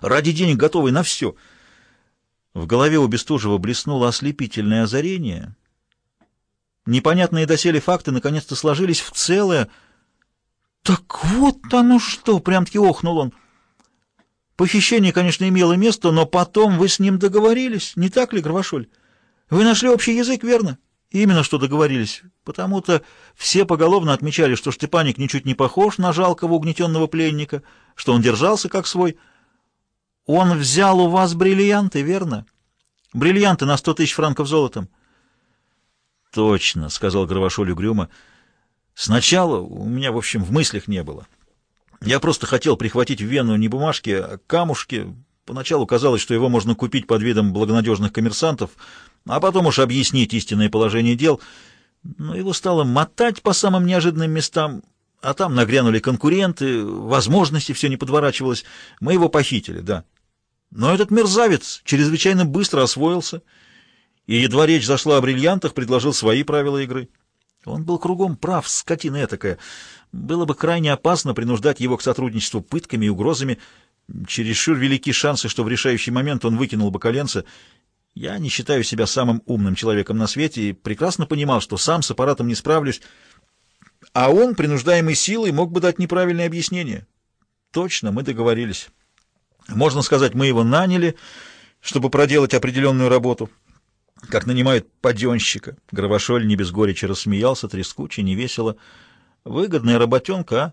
ради денег готовый на все. В голове у Бестужева блеснуло ослепительное озарение. Непонятные доселе факты наконец-то сложились в целое. «Так вот оно что!» — прям-таки охнул он. «Похищение, конечно, имело место, но потом вы с ним договорились, не так ли, Гравошоль? Вы нашли общий язык, верно?» Именно что договорились, потому-то все поголовно отмечали, что Штепаник ничуть не похож на жалкого угнетенного пленника, что он держался как свой. Он взял у вас бриллианты, верно? Бриллианты на сто тысяч франков золотом. Точно, — сказал Гравошоль угрюмо. Сначала у меня, в общем, в мыслях не было. Я просто хотел прихватить в Вену не бумажки, а камушки. Поначалу казалось, что его можно купить под видом благонадежных коммерсантов — а потом уж объяснить истинное положение дел. Но его стало мотать по самым неожиданным местам, а там нагрянули конкуренты, возможности все не подворачивалось. Мы его похитили, да. Но этот мерзавец чрезвычайно быстро освоился, и едва речь зашла о бриллиантах, предложил свои правила игры. Он был кругом прав, скотина этакая. Было бы крайне опасно принуждать его к сотрудничеству пытками и угрозами. Чересчур велики шансы, что в решающий момент он выкинул бы коленца я не считаю себя самым умным человеком на свете и прекрасно понимал, что сам с аппаратом не справлюсь, а он, принуждаемый силой, мог бы дать неправильное объяснение. Точно, мы договорились. Можно сказать, мы его наняли, чтобы проделать определенную работу, как нанимают паденщика. Гравошоль не без горечи рассмеялся, трескуче, невесело. Выгодная работенка, а?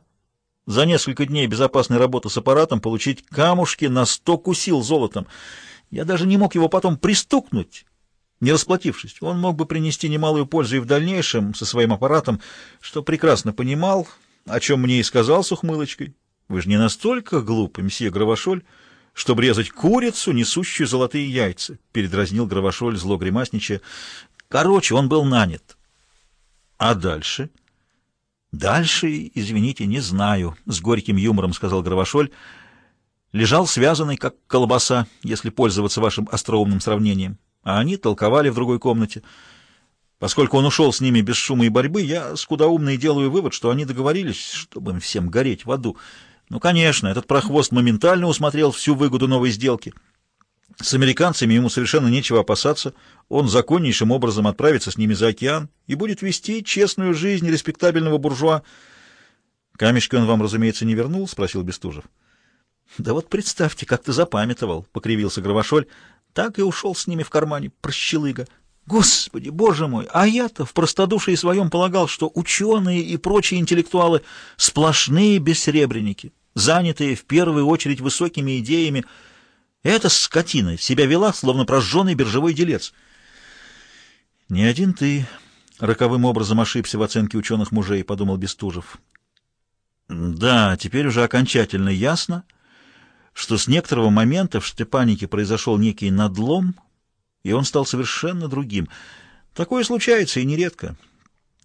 За несколько дней безопасной работы с аппаратом получить камушки на сто кусил золотом — я даже не мог его потом пристукнуть, не расплатившись. Он мог бы принести немалую пользу и в дальнейшем со своим аппаратом, что прекрасно понимал, о чем мне и сказал с ухмылочкой. Вы же не настолько глупы, месье Гравошоль, чтобы резать курицу, несущую золотые яйца, — передразнил Гравошоль, зло гримасничая. Короче, он был нанят. А дальше? Дальше, извините, не знаю, — с горьким юмором сказал Гравошоль, — лежал связанный, как колбаса, если пользоваться вашим остроумным сравнением, а они толковали в другой комнате. Поскольку он ушел с ними без шума и борьбы, я скудоумно и делаю вывод, что они договорились, чтобы им всем гореть в аду. Ну, конечно, этот прохвост моментально усмотрел всю выгоду новой сделки. С американцами ему совершенно нечего опасаться. Он законнейшим образом отправится с ними за океан и будет вести честную жизнь респектабельного буржуа. «Камешки он вам, разумеется, не вернул?» — спросил Бестужев. Да вот представьте, как ты запамятовал, — покривился Гравошоль. Так и ушел с ними в кармане, прощелыга. Господи, боже мой, а я-то в простодушии своем полагал, что ученые и прочие интеллектуалы — сплошные бессребреники, занятые в первую очередь высокими идеями. Эта скотина себя вела, словно прожженный биржевой делец. Не один ты роковым образом ошибся в оценке ученых мужей, — подумал Бестужев. Да, теперь уже окончательно ясно, — что с некоторого момента в Штепанике произошел некий надлом, и он стал совершенно другим. Такое случается и нередко.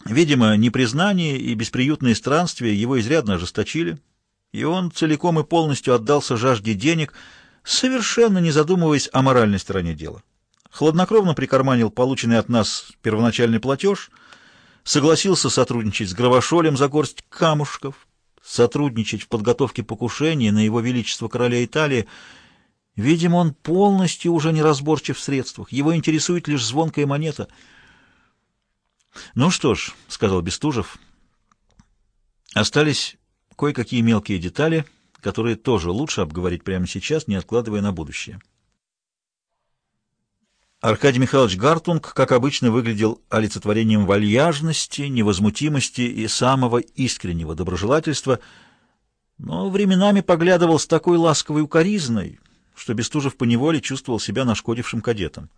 Видимо, непризнание и бесприютные странствия его изрядно ожесточили, и он целиком и полностью отдался жажде денег, совершенно не задумываясь о моральной стороне дела. Хладнокровно прикарманил полученный от нас первоначальный платеж, согласился сотрудничать с Гравошолем за горсть камушков, сотрудничать в подготовке покушения на его величество короля Италии. Видимо, он полностью уже неразборчив в средствах. Его интересует лишь звонкая монета. «Ну что ж», — сказал Бестужев, — «остались кое-какие мелкие детали, которые тоже лучше обговорить прямо сейчас, не откладывая на будущее». Аркадий Михайлович Гартунг, как обычно, выглядел олицетворением вальяжности, невозмутимости и самого искреннего доброжелательства, но временами поглядывал с такой ласковой укоризной, что Бестужев поневоле чувствовал себя нашкодившим кадетом.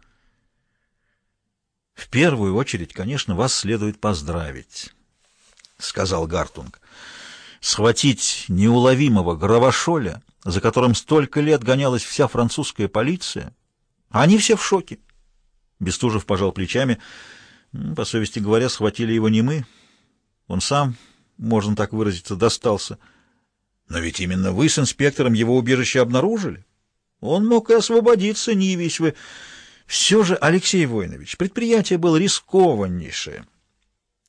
«В первую очередь, конечно, вас следует поздравить», — сказал Гартунг. «Схватить неуловимого Гравошоля, за которым столько лет гонялась вся французская полиция, они все в шоке». Бестужев пожал плечами. По совести говоря, схватили его не мы. Он сам, можно так выразиться, достался. Но ведь именно вы с инспектором его убежище обнаружили. Он мог и освободиться, не явись вы. Все же, Алексей Воинович, предприятие было рискованнейшее.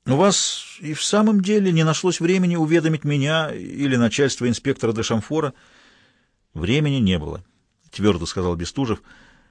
У вас и в самом деле не нашлось времени уведомить меня или начальство инспектора де Шамфора. Времени не было. твердо сказал Бестужев.